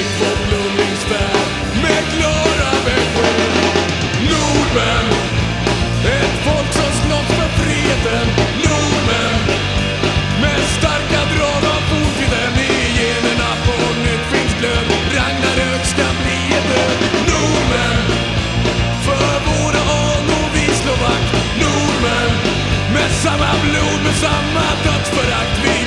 fritt förblomningsfärd med klara besked. Nordmän, ett folk som slåss för freden. Nordmän, med starka drag av forntiden. I generna på nytt finns glöd. Ragnarök ska bli ett öd. Nordmän, för våra anor vi slår vakt. Nordmän, med samma blod, med samma dödsförakt.